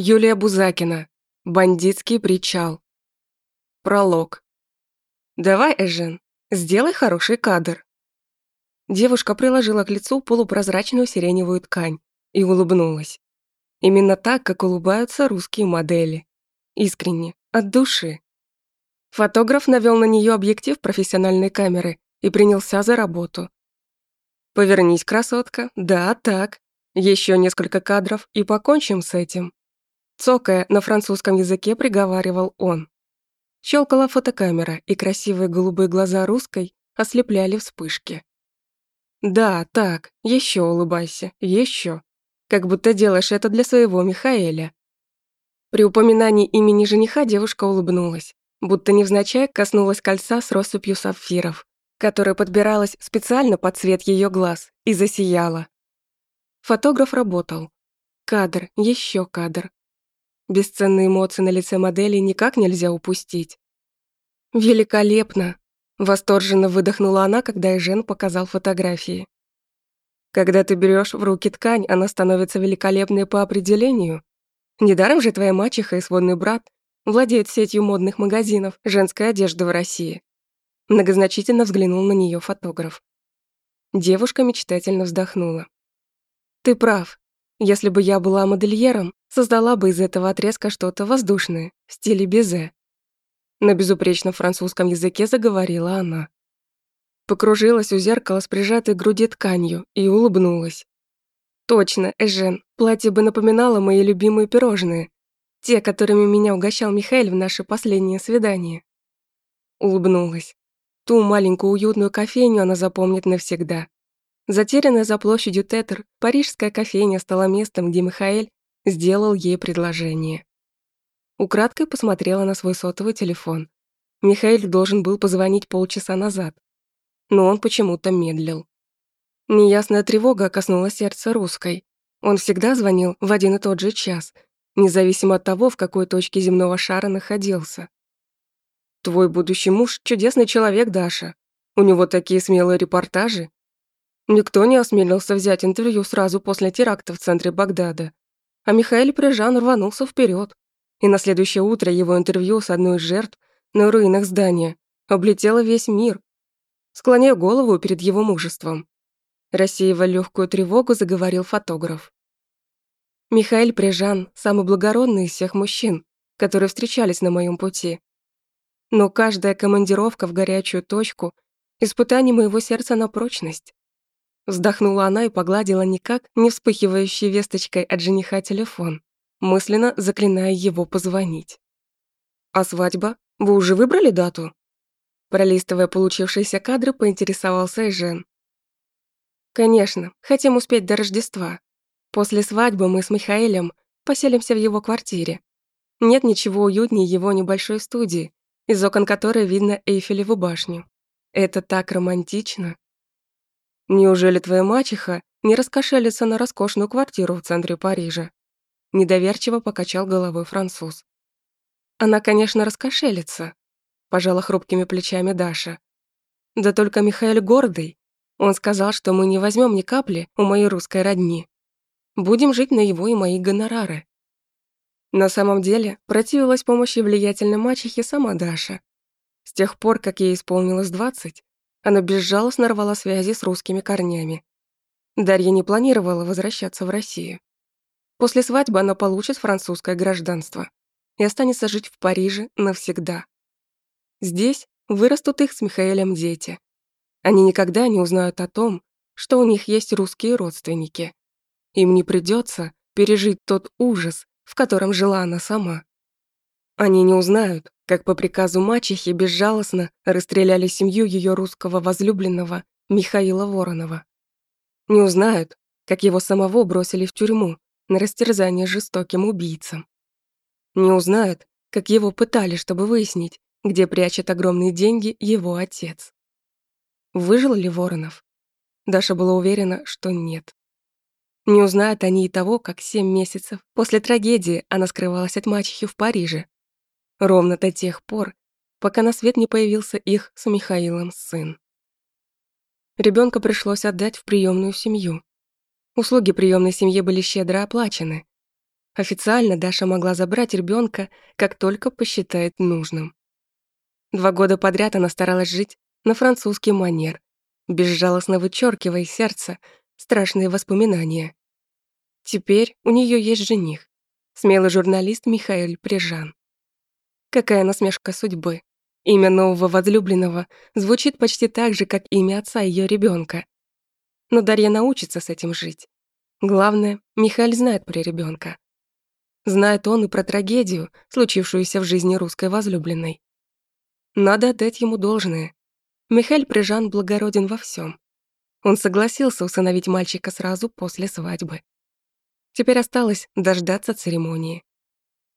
Юлия Бузакина. Бандитский причал. Пролог. «Давай, Эжен, сделай хороший кадр». Девушка приложила к лицу полупрозрачную сиреневую ткань и улыбнулась. Именно так, как улыбаются русские модели. Искренне, от души. Фотограф навел на нее объектив профессиональной камеры и принялся за работу. «Повернись, красотка, да, так. Еще несколько кадров и покончим с этим». Цокая на французском языке приговаривал он. Щелкала фотокамера, и красивые голубые глаза русской ослепляли вспышки. «Да, так, еще улыбайся, еще. Как будто делаешь это для своего Михаэля». При упоминании имени жениха девушка улыбнулась, будто невзначай коснулась кольца с россыпью сапфиров, которая подбиралась специально под цвет ее глаз, и засияла. Фотограф работал. Кадр, еще кадр, Бесценные эмоции на лице модели никак нельзя упустить. «Великолепно!» – восторженно выдохнула она, когда Эжен показал фотографии. «Когда ты берешь в руки ткань, она становится великолепной по определению. Недаром же твоя мачеха и сводный брат владеют сетью модных магазинов женской одежды в России». Многозначительно взглянул на нее фотограф. Девушка мечтательно вздохнула. «Ты прав. Если бы я была модельером, создала бы из этого отрезка что-то воздушное, в стиле безе. На безупречном французском языке заговорила она. Покружилась у зеркала с прижатой груди тканью и улыбнулась. Точно, Эжен, платье бы напоминало мои любимые пирожные, те, которыми меня угощал Михаил в наше последнее свидание. Улыбнулась. Ту маленькую уютную кофейню она запомнит навсегда. Затерянная за площадью Тетер, парижская кофейня стала местом, где Михаэль сделал ей предложение. Украдкой посмотрела на свой сотовый телефон. Михаил должен был позвонить полчаса назад, но он почему-то медлил. Неясная тревога коснулась сердца русской. Он всегда звонил в один и тот же час, независимо от того, в какой точке земного шара находился. «Твой будущий муж — чудесный человек, Даша. У него такие смелые репортажи. Никто не осмелился взять интервью сразу после теракта в центре Багдада. А Михаил Прижан рванулся вперед. И на следующее утро его интервью с одной из жертв на руинах здания облетело весь мир. Склоняя голову перед его мужеством. Рассеивая легкую тревогу, заговорил фотограф. Михаил Прижан – самый благородный из всех мужчин, которые встречались на моем пути. Но каждая командировка в горячую точку – испытание моего сердца на прочность. Вздохнула она и погладила никак не вспыхивающей весточкой от жениха телефон, мысленно заклиная его позвонить. «А свадьба? Вы уже выбрали дату?» Пролистывая получившиеся кадры, поинтересовался Эжен. «Конечно, хотим успеть до Рождества. После свадьбы мы с Михаэлем поселимся в его квартире. Нет ничего уютнее его небольшой студии, из окон которой видно Эйфелеву башню. Это так романтично. Неужели твоя мачеха не раскошелится на роскошную квартиру в центре Парижа?» Недоверчиво покачал головой француз. «Она, конечно, раскошелится», – пожала хрупкими плечами Даша. «Да только Михаил гордый. Он сказал, что мы не возьмем ни капли у моей русской родни. Будем жить на его и мои гонорары». На самом деле противилась помощи влиятельной мачехи сама Даша. С тех пор, как ей исполнилось двадцать, она безжалостно рвала связи с русскими корнями. Дарья не планировала возвращаться в Россию. После свадьбы она получит французское гражданство и останется жить в Париже навсегда. Здесь вырастут их с Михаэлем дети. Они никогда не узнают о том, что у них есть русские родственники. Им не придется пережить тот ужас, в котором жила она сама. Они не узнают, как по приказу мачехи безжалостно расстреляли семью ее русского возлюбленного Михаила Воронова. Не узнают, как его самого бросили в тюрьму на растерзание жестоким убийцам. Не узнают, как его пытали, чтобы выяснить, где прячет огромные деньги его отец. Выжил ли Воронов? Даша была уверена, что нет. Не узнают они и того, как семь месяцев после трагедии она скрывалась от мачехи в Париже, Ровно до тех пор, пока на свет не появился их с Михаилом сын. Ребенка пришлось отдать в приемную семью. Услуги приемной семьи были щедро оплачены. Официально Даша могла забрать ребенка, как только посчитает нужным. Два года подряд она старалась жить на французский манер, безжалостно вычеркивая из сердца страшные воспоминания. Теперь у нее есть жених, смелый журналист Михаил Прижан. Какая насмешка судьбы. Имя нового возлюбленного звучит почти так же, как имя отца ее ребенка. Но Дарья научится с этим жить. Главное, Михаил знает про ребенка. Знает он и про трагедию, случившуюся в жизни русской возлюбленной. Надо отдать ему должное. Михаил Прижан благороден во всем. Он согласился усыновить мальчика сразу после свадьбы. Теперь осталось дождаться церемонии.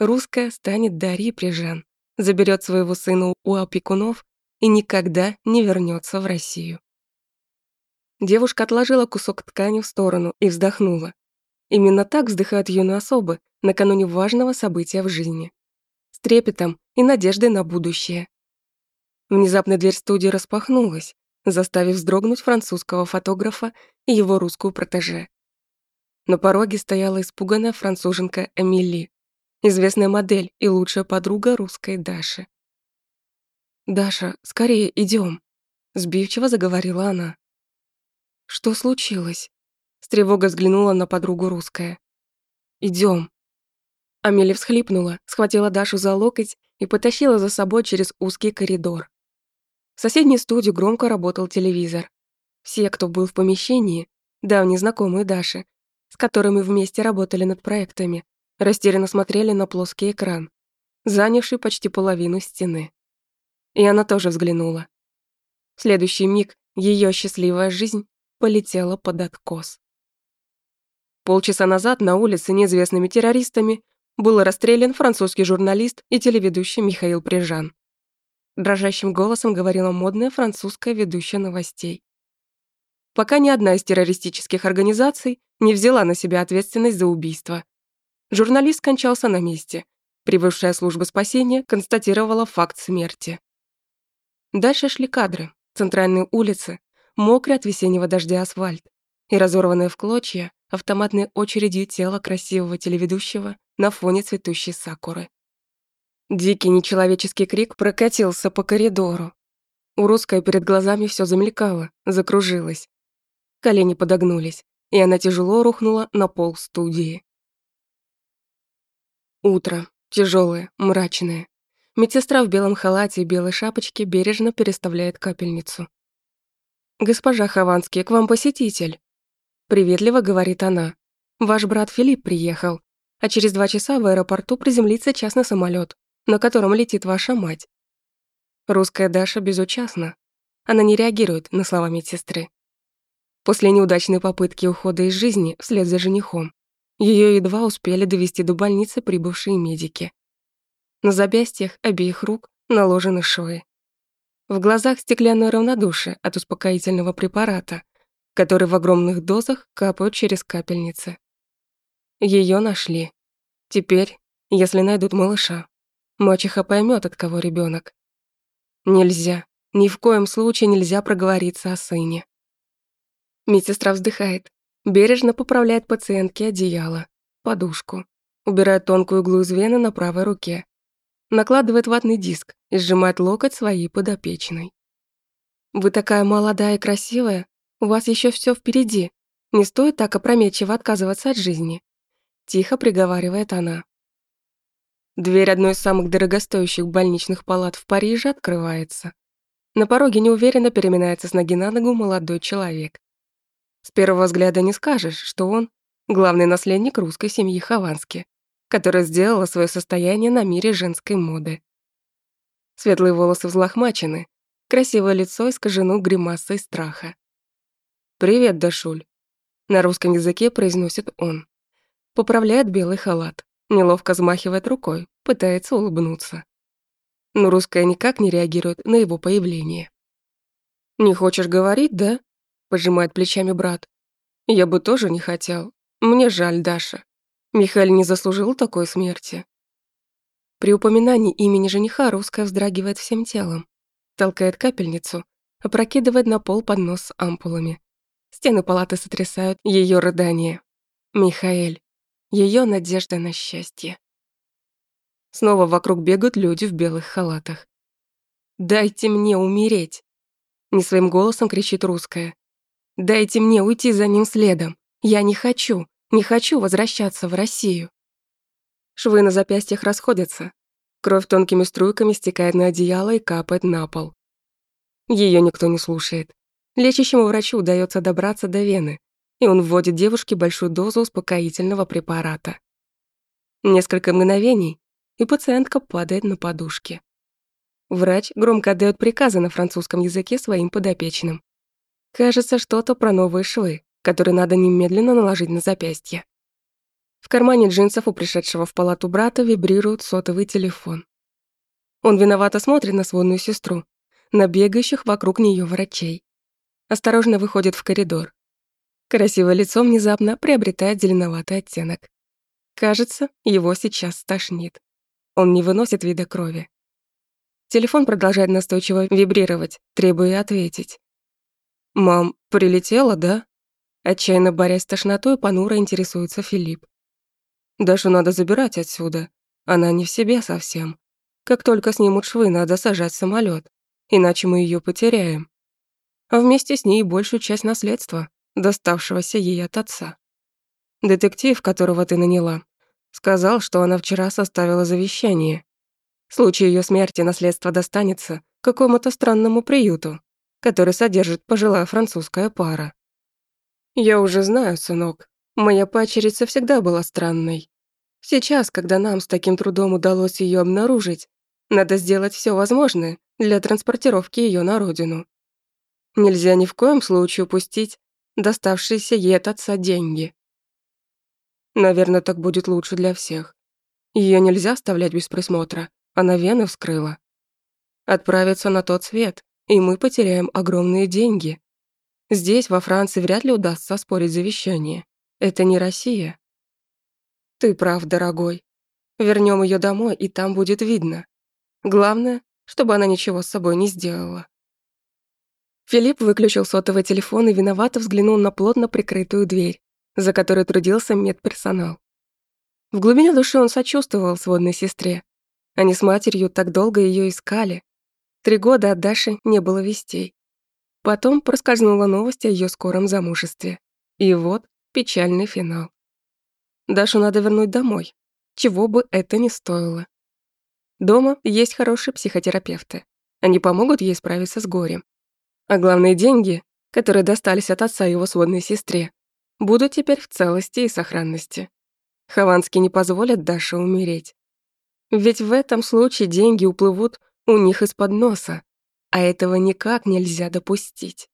Русская станет Дарьей Прижан, заберет своего сына у опекунов и никогда не вернется в Россию. Девушка отложила кусок ткани в сторону и вздохнула. Именно так вздыхают юные особы, накануне важного события в жизни. С трепетом и надеждой на будущее. Внезапно дверь студии распахнулась, заставив вздрогнуть французского фотографа и его русскую протеже. На пороге стояла испуганная француженка Эмили, известная модель и лучшая подруга русской Даши. «Даша, скорее идем, сбивчиво заговорила она. «Что случилось?» С тревогой взглянула на подругу русская. Идем. Амелия всхлипнула, схватила Дашу за локоть и потащила за собой через узкий коридор. В соседней студии громко работал телевизор. Все, кто был в помещении, давние знакомые Даши, с которыми вместе работали над проектами, растерянно смотрели на плоский экран, занявший почти половину стены. И она тоже взглянула. В следующий миг ее счастливая жизнь полетела под откос. Полчаса назад на улице неизвестными террористами был расстрелян французский журналист и телеведущий Михаил Прижан. Дрожащим голосом говорила модная французская ведущая новостей. Пока ни одна из террористических организаций не взяла на себя ответственность за убийство. Журналист скончался на месте. Прибывшая служба спасения констатировала факт смерти. Дальше шли кадры. Центральные улицы, мокрый от весеннего дождя асфальт и разорванное в клочья автоматной очередью тело красивого телеведущего на фоне цветущей сакуры. Дикий нечеловеческий крик прокатился по коридору. У русской перед глазами все замелькало, закружилось. Колени подогнулись, и она тяжело рухнула на пол студии. Утро. тяжелое, мрачное. Медсестра в белом халате и белой шапочке бережно переставляет капельницу. «Госпожа Хованский, к вам посетитель», — приветливо говорит она. «Ваш брат Филипп приехал а через два часа в аэропорту приземлится частный самолет, на котором летит ваша мать. Русская Даша безучастна. Она не реагирует на слова медсестры. После неудачной попытки ухода из жизни вслед за женихом, ее едва успели довести до больницы прибывшие медики. На запястьях обеих рук наложены шои. В глазах стеклянное равнодушие от успокоительного препарата, который в огромных дозах капают через капельницы. Ее нашли. Теперь, если найдут малыша, мачеха поймет, от кого ребенок. Нельзя, ни в коем случае нельзя проговориться о сыне. Медсестра вздыхает, бережно поправляет пациентке одеяло, подушку, убирает тонкую иглу из вены на правой руке, накладывает ватный диск и сжимает локоть своей подопечной. «Вы такая молодая и красивая, у вас еще все впереди. Не стоит так опрометчиво отказываться от жизни. Тихо приговаривает она. Дверь одной из самых дорогостоящих больничных палат в Париже открывается. На пороге неуверенно переминается с ноги на ногу молодой человек. С первого взгляда не скажешь, что он главный наследник русской семьи Ховански, которая сделала свое состояние на мире женской моды. Светлые волосы взлохмачены, красивое лицо искажено гримасой страха. «Привет, Дашуль», — на русском языке произносит он. Поправляет белый халат, неловко взмахивает рукой, пытается улыбнуться. Но русская никак не реагирует на его появление. «Не хочешь говорить, да?» – пожимает плечами брат. «Я бы тоже не хотел. Мне жаль, Даша. Михаил не заслужил такой смерти». При упоминании имени жениха русская вздрагивает всем телом, толкает капельницу, опрокидывает на пол поднос с ампулами. Стены палаты сотрясают ее рыдание. Михаэль. ее надежда на счастье. Снова вокруг бегают люди в белых халатах. «Дайте мне умереть!» Не своим голосом кричит русская. «Дайте мне уйти за ним следом! Я не хочу, не хочу возвращаться в Россию!» Швы на запястьях расходятся. Кровь тонкими струйками стекает на одеяло и капает на пол. Ее никто не слушает. Лечащему врачу удается добраться до вены, и он вводит девушке большую дозу успокоительного препарата. Несколько мгновений, и пациентка падает на подушке. Врач громко отдает приказы на французском языке своим подопечным. Кажется, что-то про новые швы, которые надо немедленно наложить на запястье. В кармане джинсов у пришедшего в палату брата вибрирует сотовый телефон. Он виновато смотрит на сводную сестру, на бегающих вокруг нее врачей. Осторожно выходит в коридор. Красивое лицо внезапно приобретает зеленоватый оттенок. Кажется, его сейчас стошнит. Он не выносит вида крови. Телефон продолжает настойчиво вибрировать, требуя ответить. «Мам, прилетела, да?» Отчаянно борясь с тошнотой, понуро интересуется Филипп. «Дашу надо забирать отсюда. Она не в себе совсем. Как только снимут швы, надо сажать самолет, иначе мы ее потеряем. А вместе с ней большую часть наследства, доставшегося ей от отца. Детектив, которого ты наняла, сказал, что она вчера составила завещание, в случае ее смерти наследство достанется какому-то странному приюту, который содержит пожилая французская пара. Я уже знаю, сынок, моя пачерица всегда была странной. Сейчас, когда нам с таким трудом удалось ее обнаружить, надо сделать все возможное для транспортировки ее на родину. Нельзя ни в коем случае упустить доставшиеся ей от отца деньги. Наверное, так будет лучше для всех. Ее нельзя оставлять без присмотра. Она вены вскрыла. Отправиться на тот свет, и мы потеряем огромные деньги. Здесь, во Франции, вряд ли удастся спорить завещание. Это не Россия. Ты прав, дорогой. Вернем ее домой, и там будет видно. Главное, чтобы она ничего с собой не сделала. Филипп выключил сотовый телефон и виновато взглянул на плотно прикрытую дверь, за которой трудился медперсонал. В глубине души он сочувствовал сводной сестре, они с матерью так долго ее искали. Три года от Даши не было вестей. Потом проскользнула новость о ее скором замужестве. И вот печальный финал. Дашу надо вернуть домой, чего бы это ни стоило. Дома есть хорошие психотерапевты. Они помогут ей справиться с горем. А главные деньги, которые достались от отца его сводной сестре, будут теперь в целости и сохранности. Хованский не позволят Даше умереть. Ведь в этом случае деньги уплывут у них из-под носа, а этого никак нельзя допустить.